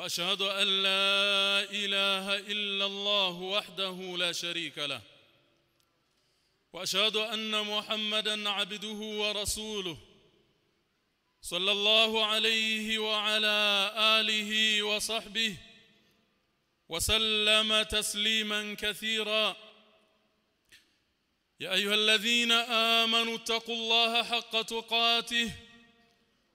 وأشهد أن لا إله إلا الله وحده لا شريك له. وأشهد أن محمدا عبده ورسوله. صلى الله عليه وعلى آله وصحبه وسلم تسليما كثيرا. يا أيها الذين آمنوا اتقوا الله حق تقاته.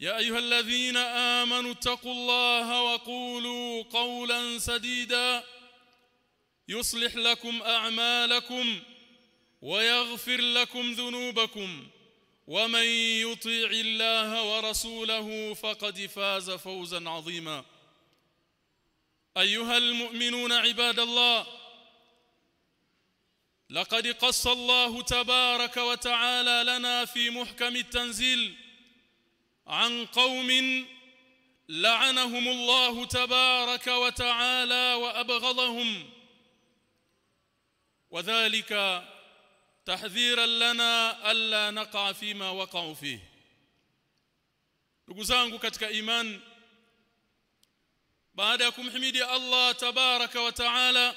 يا أيها الذين آمنوا اتقوا الله وقولوا قولا سديدا يصلح لكم أعمالكم ويغفر لكم ذنوبكم ومن يطيع الله ورسوله فقد فاز فوزا عظيما أيها المؤمنون عباد الله لقد قص الله تبارك وتعالى لنا في محكم التنزيل عن قوم لعنهم الله تبارك وتعالى وابغضهم وذلك تحذيرا لنا الا نقع فيما وقعوا فيه iman baada ya kumhimidi Allah tabaraka wa taala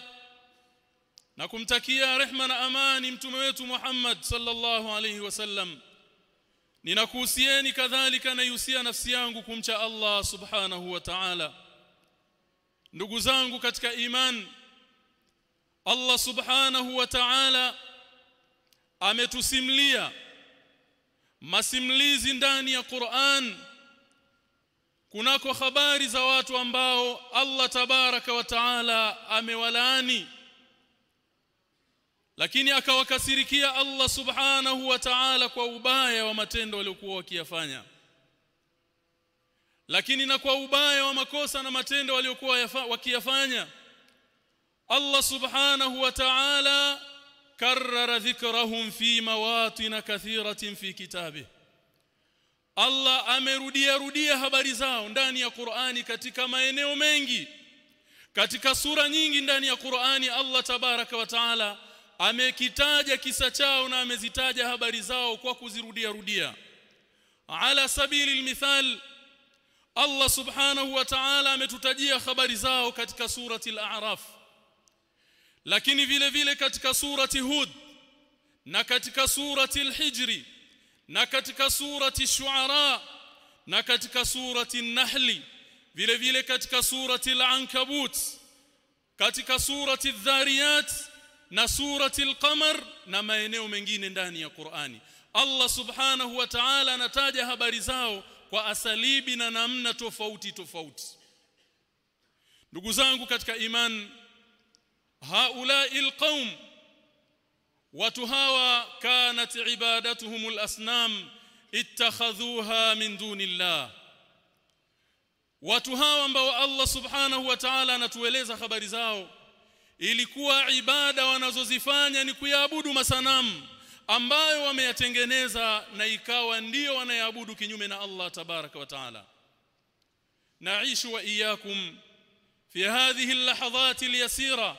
na kumtakia rehma na amani mtume wetu Muhammad sallallahu alayhi wasallam ninakuhusieni kadhalika naihusia nafsi yangu kumcha Allah subhanahu wa ta'ala. Ndugu zangu katika iman Allah subhanahu wa ta'ala ametusimlia masimlizi ndani ya Qur'an. Kunako habari za watu ambao Allah tabaraka wa ta'ala amewalaani lakini akawakasirikia Allah subhanahu wa ta'ala kwa ubaya wa matendo waliokuwa wakiyafanya. Lakini na kwa ubaya wa makosa na matendo waliokuwa wakiyafanya Allah subhanahu wa ta'ala karrara dhikrahum fi mawatin kathiratin fi kitabi Allah amerudia rudia habari zao ndani ya Qur'ani katika maeneo mengi. Katika sura nyingi ndani ya Qur'ani Allah tabaraka wa taala amekitaja kisa chao na amezitaja habari zao kwa kuzirudia rudia ala sabili almithal Allah subhanahu wa ta'ala ametutajia habari zao katika surati al-a'raf lakini vile vile katika surati hud na katika surati al-hijri na katika surati shuara na katika surati an-nahli vile vile katika surati al-ankabut katika surati adh-dhariyat na surati al-qamar na maeneo mengine ndani ya Qur'ani. Allah subhanahu wa ta'ala anataja habari zao kwa asalibi na namna tofauti tofauti. Ndugu zangu katika iman haulail qaum watu hawa kanat ibadatuhum alasnam ittakhadhuha min dunillah. Watu hawa ambao Allah subhanahu wa ta'ala anatueleza habari zao ilikuwa ibada wanazozifanya ni kuyaabudu masanamu ambayo wameyatengeneza na ikawa ndiyo wanayaabudu kinyume na Allah tabaraka wa taala. Naishu wa iyakum fi hadhihi lahadhati alyasira.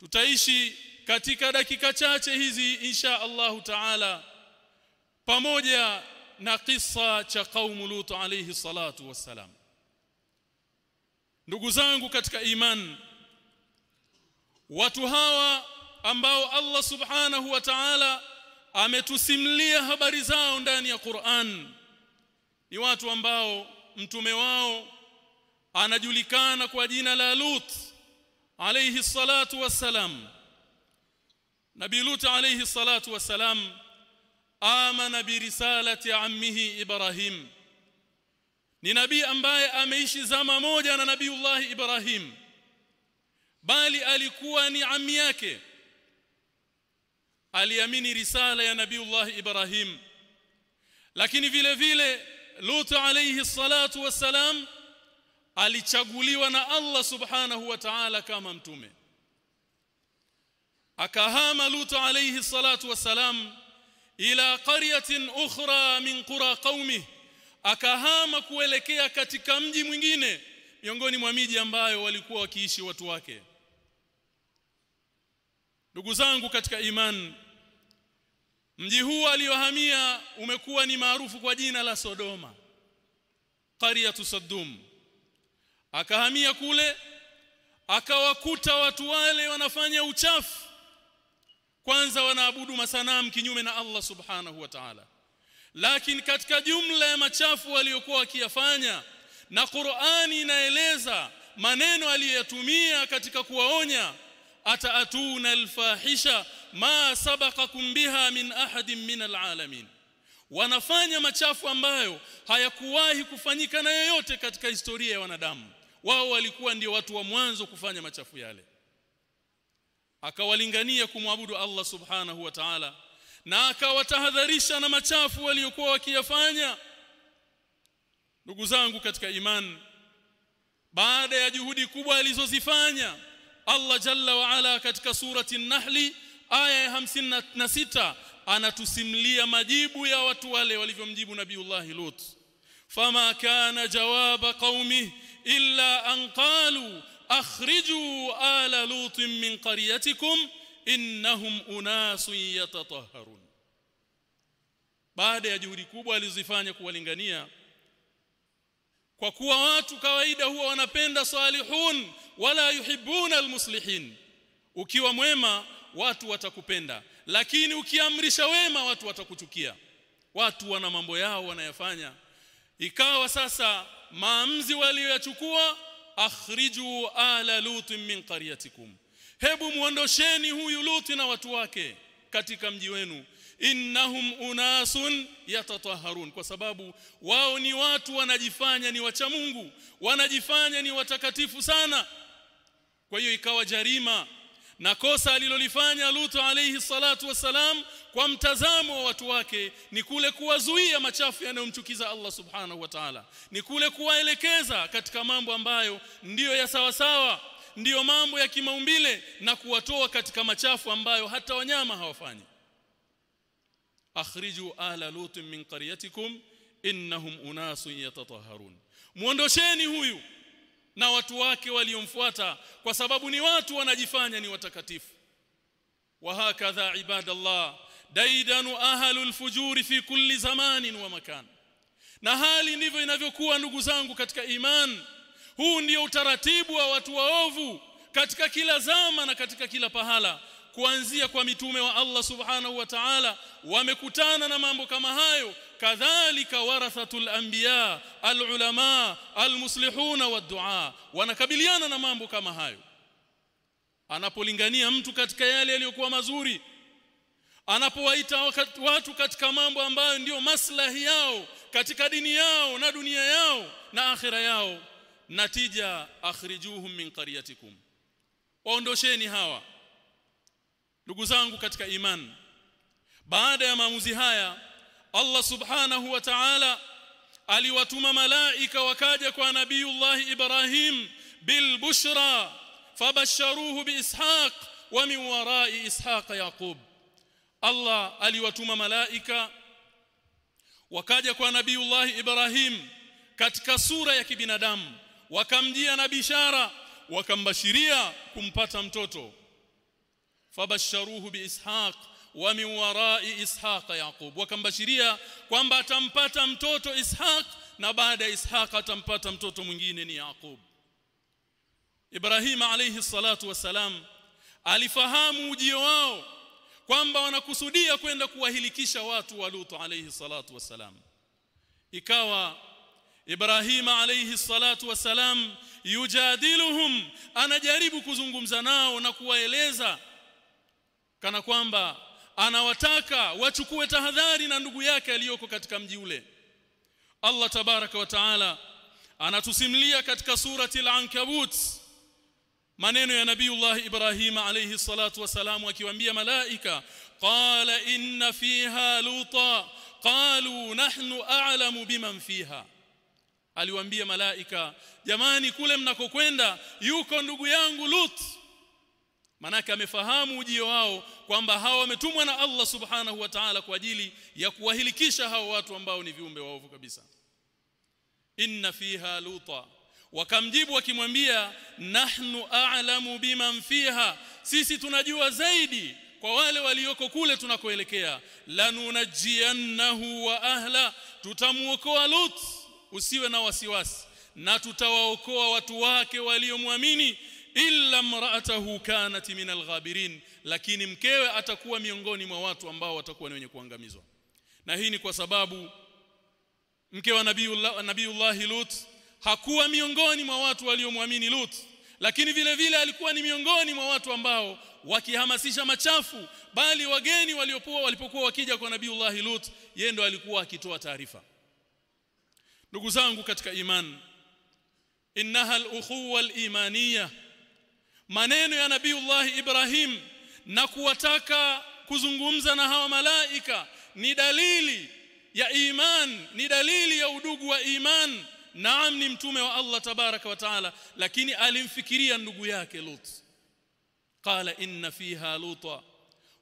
Tutaishi katika dakika chache hizi insha Allah taala pamoja na kisa cha kaumu Lut alayhi salatu wassalam. Ndugu zangu katika imani watu hawa ambao Allah subhanahu wa ta'ala ametusimlia habari zao ndani ya Qur'an ni watu ambao mtume wao anajulikana kwa jina la Lut alayhi salatu wassalam. Nabii lut alayhi salatu wassalam amana bi risalati ammihi ibrahim. Ni nabii ambaye ameishi zama moja na nabiiullah ibrahim bali alikuwa ni ami yake. Aliamini risala ya nabiiullah ibrahim. Lakini vile vile lut alayhi salatu wassalam alichaguliwa na Allah subhanahu wa ta'ala kama mtume. Akahama lut alayhi salatu wassalam ila qaryatin ukhra min qura qaumih akahama kuelekea katika mji mwingine miongoni mwa miji ambayo walikuwa wakiishi watu wake ndugu zangu katika imani mji huu aliohamia umekuwa ni maarufu kwa jina la Sodoma qaryatu Saddum. Akahamia kule akawakuta watu wale wanafanya uchafu. Kwanza wanaabudu masanamu kinyume na Allah subhanahu wa ta'ala. Lakini katika jumla ya machafu waliokuwa wakiyafanya na Qur'ani inaeleza maneno aliyoyatumia katika kuwaonya ataatuna alfahisha ma sabaqakum biha min ahadin min alalamin. Wanafanya machafu ambayo hayakuwahi kufanyika na yoyote katika historia ya wanadamu. Wao walikuwa ndio watu wa mwanzo kufanya machafu yale. Akawalingania kumwabudu Allah subhanahu wa ta'ala na akawatahadharisha na machafu waliokuwa wakiyafanya. Ndugu zangu katika imani baada ya juhudi kubwa alizozifanya Allah jalla wa ala katika surati an-Nahli aya ya 56 anatusimulia majibu ya watu wale walivyomjibu Nabiullah Lut fama kana jawaba qaumi illa an qalu akhriju ala lut min qaryatikum innahum unasun yatatahharun baada ya juhudi kubwa alizifanya kuwalingania kwa kuwa watu kawaida huwa wanapenda salihun wala yuhibuna almuslihin. Ukiwa mwema watu watakupenda. Lakini ukiamrisha wema watu watakuchukia. Watu wana mambo yao wanayafanya. Ikawa sasa maamzi walioyachukua akhriju ala lut min qaryatikum. Hebu muondosheni huyu luti na watu wake katika mji wenu innahum unasun yatatahharun kwa sababu wao ni watu wanajifanya ni wacha Mungu wanajifanya ni watakatifu sana. Kwa hiyo ikawa jarima na kosa alilolifanya Lutu alayhi salatu wasalam kwa mtazamo wa watu wake ni kule kuwazuia machafu yanayomchukiza Allah subhanahu wa ta'ala ni kule kuwaelekeza katika mambo ambayo ndiyo ya sawasawa sawa ndiyo mambo ya kimaumbile na kuwatoa katika machafu ambayo hata wanyama hawafanyi akhriju ala lutin min qaryatikum innahum unasun yatatahharun. Muondosheni huyu na watu wake waliomfuata kwa sababu ni watu wanajifanya ni watakatifu. Wa hakadha ibadallah daidanu ahlul fujuri fi kulli zamanin wa makan. Na hali ndivyo inavyokuwa ndugu zangu katika iman. Huu ndio utaratibu wa watu waovu katika kila zama na katika kila pahala kuanzia kwa mitume wa Allah subhanahu wa ta'ala wamekutana na mambo kama hayo. Kadhalika warathatul anbiya alulama almuslihuna wadua wanakabiliana na mambo kama hayo. Anapolingania mtu katika yale yaliyokuwa mazuri anapowaita watu katika mambo ambayo ndiyo maslahi yao katika dini yao na dunia yao na akhira yao natija akhrijuhum min qaryatikum. Waondosheni hawa ndugu zangu katika iman baada ya maamuzi haya Allah subhanahu wa ta'ala aliwatuma malaika wakaja kwa nabiiullah Ibrahim bil bushra fabasharuhu bi ishaq wa min wara'i ishaq yaqub. Allah aliwatuma malaika wakaja kwa nabiiullah Ibrahim katika sura ya kibinadamu wakamjia na bishara wakambashiria kumpata mtoto fabasharuhu biishaq wa min warai ishaq yaqub wakambashiria kwamba atampata mtoto ishaq na baada ya ishaq atampata mtoto mwingine ni yaqub Ibrahim alayhi salatu wasalam alifahamu ujio wao kwamba wanakusudia kwenda kuwahilikisha watu wa Lut alayhi salatu wasalam ikawa Ibrahim alayhi salatu wasalam yujadiluhum anajaribu kuzungumza nao na kuwaeleza kana kwamba anawataka wachukue tahadhari na ndugu yake aliyoko katika mji ule. Allah tabaraka wa taala anatusimlia katika surati al-ankabut maneno ya nabiiullah Ibrahim alayhi salatu wasalamu akiwaambia malaika qala inna fiha luta qalu nahnu a'lamu biman fiha. Aliwaambia malaika jamani kule mnakokwenda yuko ndugu yangu Lut manake amefahamu ujio wao kwamba hawa wametumwa na Allah subhanahu wa ta'ala kwa ajili ya kuwahilikisha hao watu ambao ni viumbe waovu kabisa. Inna fiha luta. Wakamjibu wakimwambia nahnu a'lamu biman fiha. Sisi tunajua zaidi kwa wale walioko kule tunakoelekea. Lanunajiannahu wa ahla. Tutamuokoa lut usiwe na wasiwasi. Na tutawaokoa watu wake waliomwamini illa mraatahu kanat min alghabirin lakini mkewe atakuwa miongoni mwa watu ambao watakuwa ni wenye kuangamizwa. Na hii ni kwa sababu mke wa nabiiullah nabiiullah lut hakuwa miongoni mwa watu waliomwamini lut lakini vile vile alikuwa ni miongoni mwa watu ambao wakihamasisha machafu bali wageni waliopoa walipokuwa wakija kwa nabiiullah lut yeye ndo alikuwa akitoa taarifa. Ndugu zangu katika iman innaha al-ukhuwa al-imaniyah maneno ya nabiiullah Ibrahim na kuwataka kuzungumza na hawa malaika ni dalili ya iman ni dalili ya udugu wa iman naam ni mtume wa Allah tabaraka wa taala lakini alimfikiria ndugu yake Lut qala inna fiha luta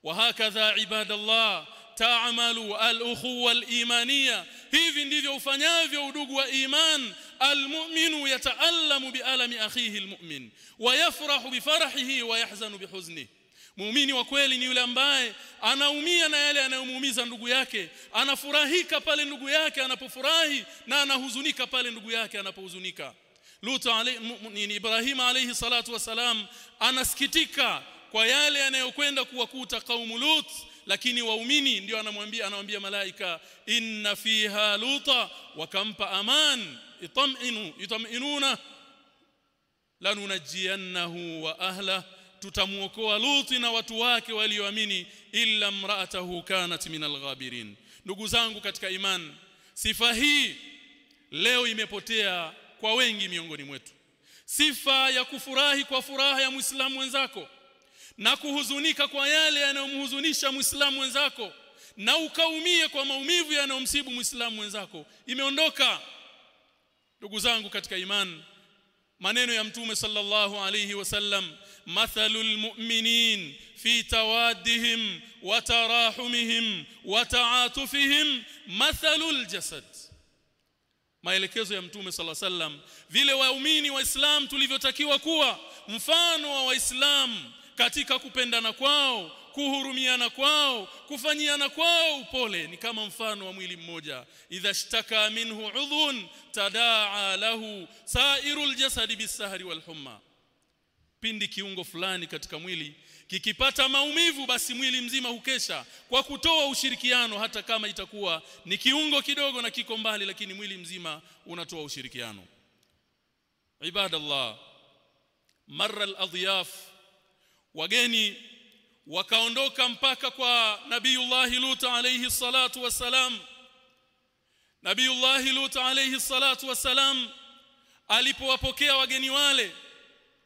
وهكذا عباد الله taamalu al-ukhuwa al-imaniyya hivi ndivyo ufanyavyo udugu wa iman. Almu'minu yata'allamu bi'alami akhihi almu'min wa yafrahu bifarahihi wa yahzanu bihuznihi Muumini wa kweli ni yule ambaye anaumia na yale anayomuumiza ndugu yake, anafurahika pale ndugu yake anapofurahi na anahuzunika pale ndugu yake anapohuzunika. Lut alayhi Ibrahim alayhi salatu wasalam anasikitika kwa yale yanayokwenda kuwakuta kaumu Lut lakini waumini ndio anamwambia anamwambia malaika inna fiha luta wakampa aman itaminu itaminuna lanunajiannahu wa ahla tutamuokoa Luti na watu wake walioamini illa mraatahu kanat min alghabirin ndugu zangu katika iman sifa hii leo imepotea kwa wengi miongoni mwetu. Sifa ya kufurahi kwa furaha ya muislamu mwenzako na kuhuzunika kwa yale yanayomhuzunisha muislamu mwenzako na ukaumie kwa maumivu yanayomsibu muislamu mwenzako imeondoka. Ndugu zangu katika imani maneno ya mtume sallallahu alayhi wasallam mathalul mu'minin fi tawaddihim wa tarahumihim wa ta'atufihim mathalul jasad. Maelekezo ya mtume sallallahu alayhi wasallam vile waumini waislam tulivyotakiwa kuwa mfano wa waislamu katika kupendana kwao kuhurumiana kwao kufanyiana kwao upole. Ni kama mfano wa mwili mmoja. Idha shtaka minhu udhun tadaa lahu sairul jasadi bisahri walhumma pindi kiungo fulani katika mwili kikipata maumivu basi mwili mzima hukesha kwa kutoa ushirikiano hata kama itakuwa ni kiungo kidogo na kiko mbali lakini mwili mzima unatoa ushirikiano. Ibadallah marra al-adhyaf wageni wakaondoka mpaka kwa nabiiullah Lut alayhi salatu wasalam nabiiullah Lut alayhi salatu wasalam alipowapokea wageni wale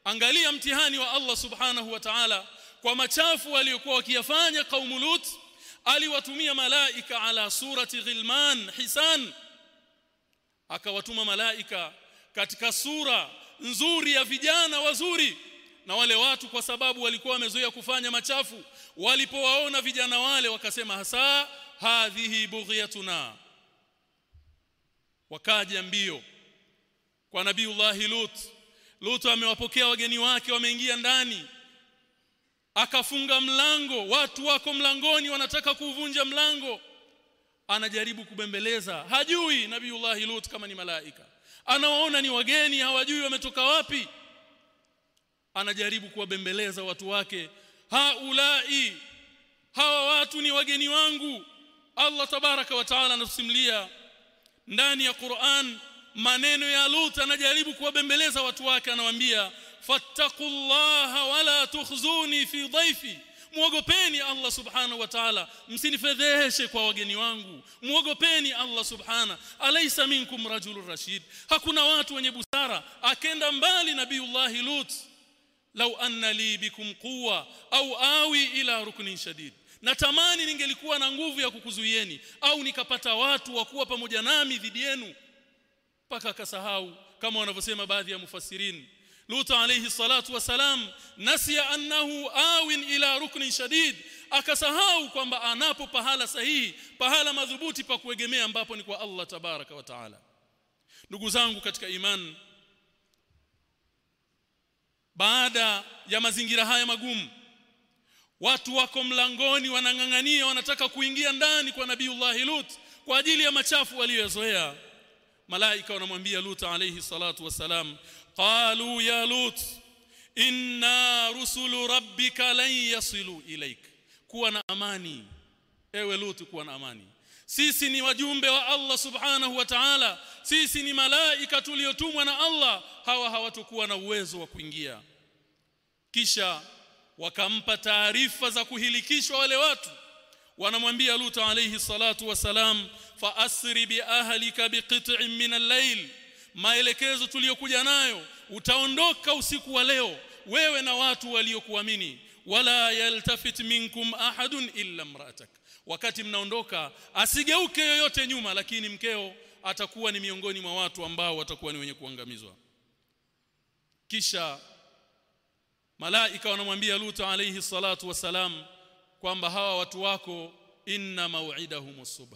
angalia mtihani wa Allah subhanahu wa ta'ala kwa machafu waliokuwa wakiyafanya kaumu Lut aliwatumia malaika ala surati ghilman hisan akawatuma malaika katika sura nzuri ya vijana wazuri na wale watu kwa sababu walikuwa wamezoea kufanya machafu walipowaona vijana wale wakasema hasa hadhihi bughyatuna. Wakaja mbio kwa nabiiullahi Lut. Lut amewapokea wageni wake wameingia ndani. Akafunga mlango watu wako mlangoni wanataka kuvunja mlango. Anajaribu kubembeleza. Hajui nabiiullahi Lut kama ni malaika. Anawaona ni wageni hawajui wametoka wapi anajaribu kuwabembeleza watu wake. Haulai hawa watu ni wageni wangu. Allah tabaraka wa taala anatusimulia ndani ya Qur'an maneno ya Lut anajaribu kuwabembeleza watu wake anawaambia fattaqullaha wala tukhzuni fi dhaifi muogopeni Allah subhanahu wa ta'ala msinifedheheshe kwa wageni wangu. Muogopeni Allah subhana alaysa minkum rajulur rashid. Hakuna watu wenye busara. Akenda mbali nabiiullah Lut law anna li bikum quwa au awi ila ruknin shadid. Natamani ningelikuwa na nguvu ya kukuzuieni au nikapata watu wa kuwa pamoja nami dhidi yenu mpaka akasahau kama wanavyosema baadhi ya mufassirin. Lut alayhi salatu wasalam nasiya annahu awin ila ruknin shadid akasahau kwamba anapo pahala sahihi pahala madhubuti pa kuegemea ambapo ni kwa Allah tabaraka wa taala. Ndugu zangu katika imani baada ya mazingira haya magumu watu wako mlangoni wanang'ang'ania wanataka kuingia ndani kwa nabiiullah Lut kwa ajili ya machafu waliyozoea malaika wanamwambia Lut alayhi salatu wasalam qalu ya Lut inna rusulu rabbika lan yasilu ilaik kuwa na amani. Ewe Lut kuwa na amani sisi ni wajumbe wa Allah subhanahu wa ta'ala. Sisi ni malaika tuliotumwa na Allah. Hawa hawatakuwa na uwezo wa kuingia. Kisha wakampa taarifa za kuhilikishwa wale watu. Wanamwambia Lut alayhi salatu wasalam fa asri bi ahlika biqit'in min al-layl. Maelekezo tuliyokuja nayo utaondoka usiku wa leo wewe na watu waliokuamini. Wala yaltafit minkum ahadun illa imra'atak wakati mnaondoka asigeuke yoyote nyuma lakini mkeo atakuwa ni miongoni mwa watu ambao watakuwa ni wenye kuangamizwa. Kisha malaika wanamwambia Lut alayhi salatu wasalam kwamba hawa watu wako inna mau'idahum subh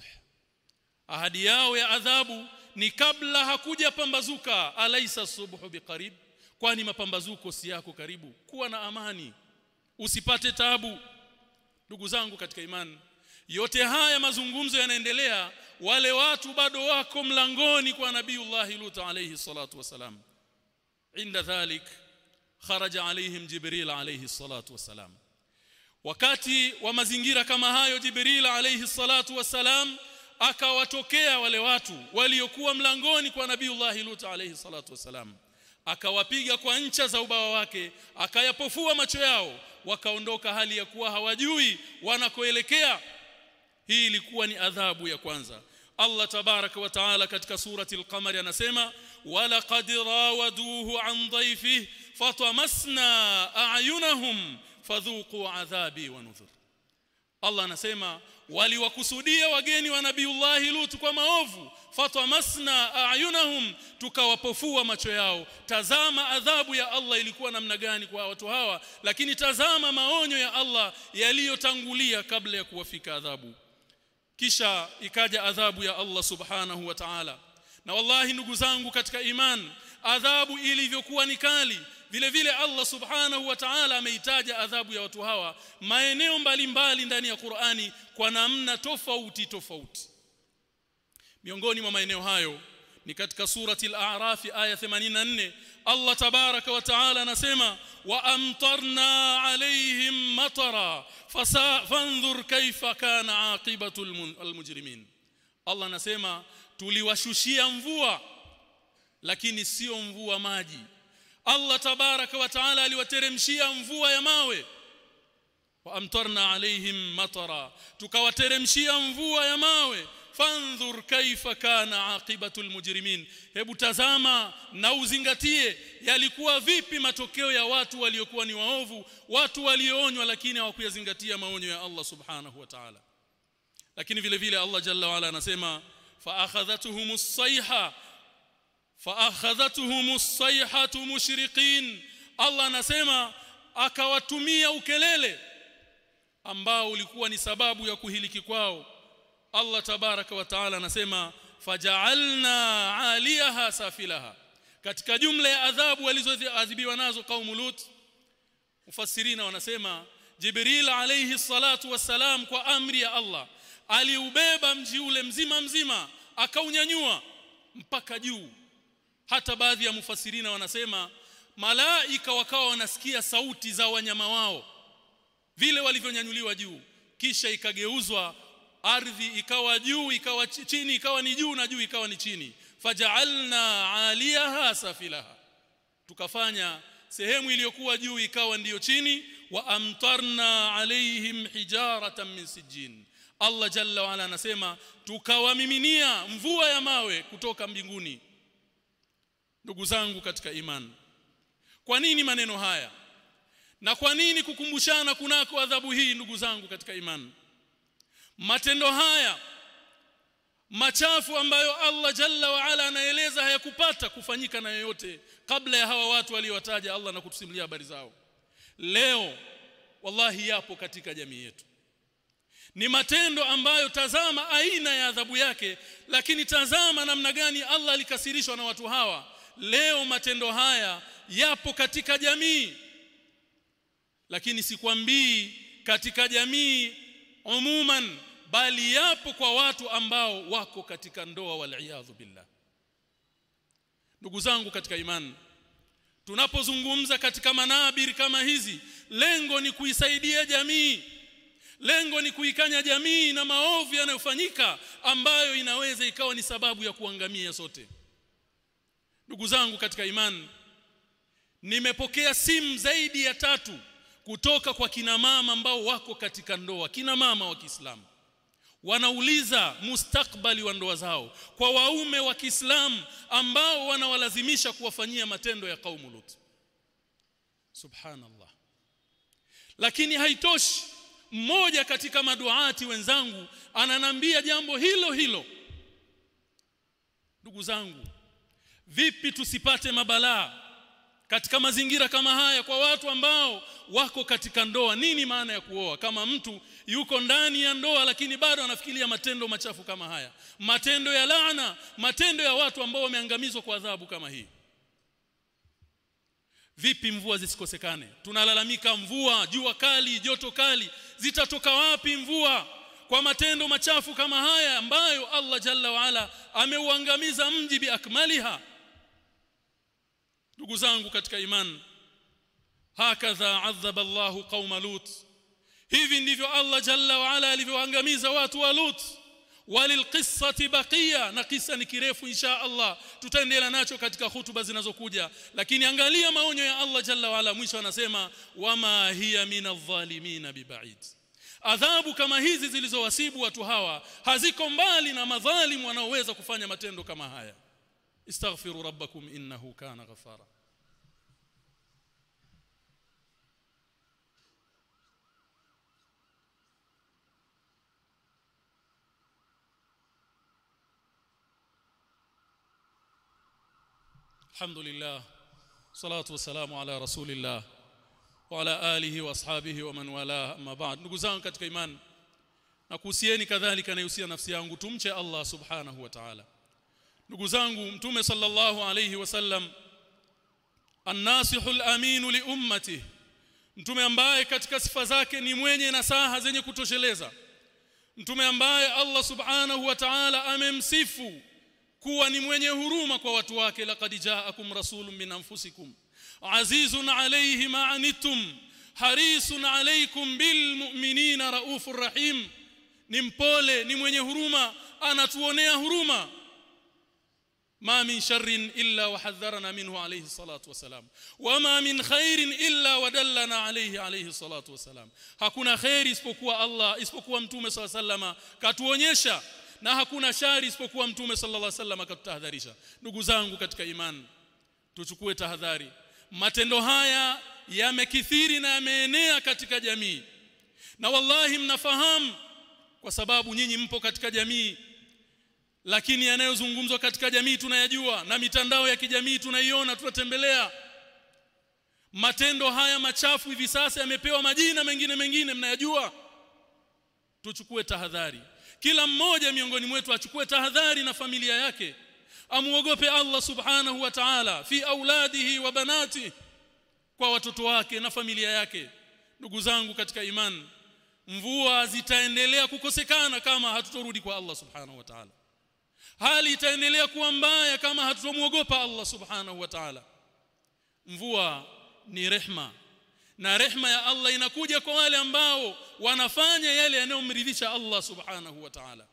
ahadi yao ya adhabu ni kabla hakuja pambazuka alaisa subhu biqarib. Kwani mapambazuko si yako karibu? Kuwa na amani. Usipate tabu ndugu zangu katika imani yote haya mazungumzo yanaendelea wale watu bado wako mlangoni kwa nabiiullah Lut alayhi salatu wasalam inda dhalik kharaja alaihim jibril alayhi salatu wasalam wakati wa mazingira kama hayo jibril alayhi salatu wasalam akawatokea wale watu waliokuwa mlangoni kwa nabiiullah Lut alayhi salatu wasalam akawapiga kwa ncha za ubawa wake akayapofua macho yao wakaondoka hali ya kuwa hawajui wanakoelekea hii ilikuwa ni adhabu ya kwanza. Allah tabaraka wa taala katika surati al-qamar anasema wala qad rawaduhu an dhayfihi fatamasna a'yunahum fadhuqu adhabi wa nudhur. Allah anasema waliwakusudia wageni wa nabiiullah Lut kwa maovu fatamasna a'yunahum tukawapofua macho yao. Tazama adhabu ya Allah ilikuwa namna gani kwa watu hawa lakini tazama maonyo ya Allah yaliyotangulia kabla ya kuwafika adhabu kisha ikaja adhabu ya Allah subhanahu wa ta'ala. Na wallahi ndugu zangu katika iman adhabu ilivyokuwa ni kali vile vile Allah subhanahu wa ta'ala ameitaja adhabu ya watu hawa maeneo mbalimbali ndani ya Qur'ani kwa namna tofauti tofauti. Miongoni mwa maeneo hayo ni katika surati al-a'raf aya 84 Allah tabaraka wa taala anasema wa amtarna alaihim matara fanzur kaifa kana aqibatu al-mujrimin Allah anasema tuliwashushia mvua lakini sio mvua maji Allah tabaraka wa taala aliwateremshia mvua ya mawe wa amtarna alaihim matara tukawateremshia mvua ya mawe fandhur kaifa kana aqibatu almujrimin. Hebu tazama na uzingatie yalikuwa vipi matokeo ya watu waliokuwa ni waovu watu walioonywa lakini hawakuyazingatia maonyo ya Allah subhanahu wa ta'ala. Lakini vile vile Allah jalla wa ala anasema fa akhadhatuhumus sayha fa akhadhatuhumus sayhatu mushriqin. Allah anasema akawatumia ukelele ambao ulikuwa ni sababu ya kuhiliki kwao Allah tabaraka wa taala anasema faja'alna 'aliyaha safilaha. Katika jumla ya adhabu walizoadhibiwa nazo kaumu Lut mufassirina wanasema Jibril alayhi salatu wassalam kwa amri ya Allah aliubeba mji ule mzima mzima akaunyanyua mpaka juu. Hata baadhi ya mufasirina wanasema malaika wakawa wanasikia sauti za wanyama wao vile walivyonyanyuliwa juu kisha ikageuzwa ardhi ikawa juu ikawa chini ikawa ni juu na juu ikawa ni chini. Faja'alna 'aliyaha safilaha. Tukafanya sehemu iliyokuwa juu ikawa ndiyo chini. Wa amtarna alaihim hijaratan min sijin Allah jalla wa ala anasema tukawamiminia mvua ya mawe kutoka mbinguni. Ndugu zangu katika imani kwa nini maneno haya? Na kwa nini kukumbushana kunako adhabu hii ndugu zangu katika imani matendo haya machafu ambayo Allah jalla wa ala anaeleza hayakupata kufanyika na yoyote kabla ya hawa watu waliowataja Allah na kutusimulia habari zao. Leo wallahi yapo katika jamii yetu. Ni matendo ambayo tazama aina ya adhabu yake lakini tazama namna gani Allah alikasirishwa na watu hawa. Leo matendo haya yapo katika jamii. Lakini sikwambii katika jamii umuman bali yapo kwa watu ambao wako katika ndoa waliyadhu billah. Ndugu zangu katika imani tunapozungumza katika manabir kama hizi lengo ni kuisaidia jamii. Lengo ni kuikanya jamii na maovu yanayofanyika ambayo inaweza ikawa ni sababu ya kuangamia sote. Ndugu zangu katika imani nimepokea simu zaidi ya tatu kutoka kwa kina mama ambao wako katika ndoa kina mama wa Kiislamu wanauliza mustakbali wa ndoa zao kwa waume wa Kiislamu ambao wanawalazimisha kuwafanyia matendo ya kaumu Lut. Subhanallah. Lakini haitoshi mmoja katika maduati wenzangu ananambia jambo hilo hilo. Ndugu zangu vipi tusipate mabalaa katika mazingira kama haya kwa watu ambao wako katika ndoa. Nini maana ya kuoa? Kama mtu yuko ndani ya ndoa lakini bado anafikiria matendo machafu kama haya. Matendo ya laana matendo ya watu ambao wameangamizwa kwa adhabu kama hii. Vipi mvua zisikosekane? Tunalalamika mvua jua kali joto kali. Zitatoka wapi mvua? Kwa matendo machafu kama haya ambayo Allah jalla waala ameuangamiza mji biakmaliha ndugu zangu katika imani hakadha adhaba Allahu qauma lut. Hivi ndivyo Allah jalla wa ala alivyoangamiza watu wa lut. Walilqissati baqiya na kisa ni kirefu insha Allah. Tutaendelea nacho katika hutuba zinazokuja. Lakini angalia maonyo ya Allah jalla wa ala. Mwisho anasema wama hiya minadh-dhalimin bibaid. Adhabu kama hizi zilizowasibu watu hawa haziko mbali na madhalimu wanaoweza kufanya matendo kama haya استغفروا ربكم إنه كان غفارا. الحمد لله والصلاه والسلام على رسول الله وعلى آله وأصحابه ومن والاه. أما بعد نغزان كاتكا إيمان. نكوسيني كذلك أنا يوصي نفسي أن تمشي الله سبحانه وتعالى. Ndugu zangu mtume sallallahu alayhi wasallam an-nasihul amin li ummati mtume ambaye katika sifa zake ni mwenye nasaha zenye kutosheleza mtume ambaye Allah subhanahu wa ta'ala amemsifu kuwa ni mwenye huruma kwa watu wake laqad ja'akum rasulun min anfusikum azizun alayhi ma anittum harisun alaykum bil mu'minina raufur rahim. Ni mpole ni mwenye huruma anatuonea huruma ما من شر إلا وحذرنا منه عليه الصلاة والسلام وما من خير إلا ودلنا عليه عليه الصلاة والسلام hakuna khairi isipokuwa Allah isipokuwa mtume صلى الله عليه وسلم katuonyesha na hakuna shari isipokuwa mtume sallallahu alaihi wasallam akatutahadharisha ndugu zangu katika imani tuchukue tahadhari matendo haya yamekithiri na yameenea katika jamii na wallahi mnafahamu kwa sababu nyinyi mpo katika jamii lakini yanayozungumzwa katika jamii tunayajua na mitandao ya kijamii tunaiona tunatembelea. Matendo haya machafu hivi sasa yamepewa majina mengine mengine mnayajua? Tuchukue tahadhari. Kila mmoja miongoni mwetu achukue tahadhari na familia yake. Amuogope Allah subhanahu wa ta'ala fi auladihi wa banati kwa watoto wake na familia yake. Ndugu zangu katika imani mvua zitaendelea kukosekana kama hatutorudi kwa Allah subhanahu wa ta'ala hali itaendelea kuwa mbaya kama hatutomwogopa Allah subhanahu wa ta'ala. Mvua ni rehma na rehma ya Allah inakuja kwa wale ambao wanafanya yale yanayomridhisha Allah subhanahu wa ta'ala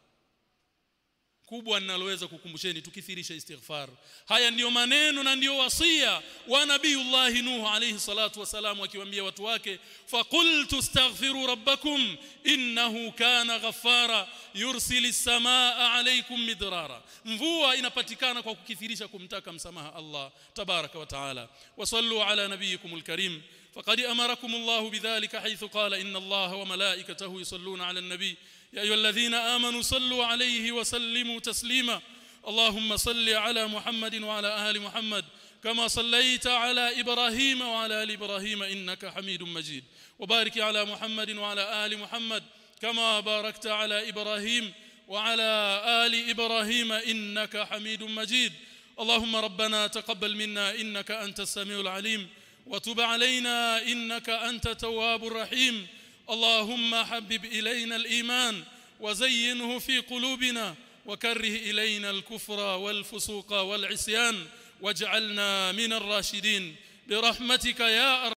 kubwa ninaloweza kukumbusheni tukithirisha istighfar haya ndiyo maneno na ndiyo wasia wa nabiiullah nuh alayhi salatu wasalam akiwaambia watu wake faqultu astaghfiru rabbakum innahu kana ghaffara yursilis samaa alaykum midrara mvua inapatikana kwa kukithirisha kumtaka msamaha Allah tabaraka wa taala wasallu ala nabiyikumul karim فقد امركم الله بذلك حيث قال ان الله وملائكته يصلون على النبي يا أيها الذين آمنوا صلوا عليه وسلموا تسليما. اللهم صل على محمد وعلى آل محمد كما صليت على إبراهيم وعلى آل إبراهيم إنك حميد مجيد. وبارك على محمد وعلى آل محمد كما باركت على إبراهيم وعلى آل إبراهيم إنك حميد مجيد. اللهم ربنا تقبل منا إنك أنت السميع العليم. وتب علينا إنك أنت تواب الرحيم. اللهم حبب إلينا الإيمان وزينه في قلوبنا وكره إلينا الكفر والفسوق والعصيان واجعلنا من الراشدين برحمتك يا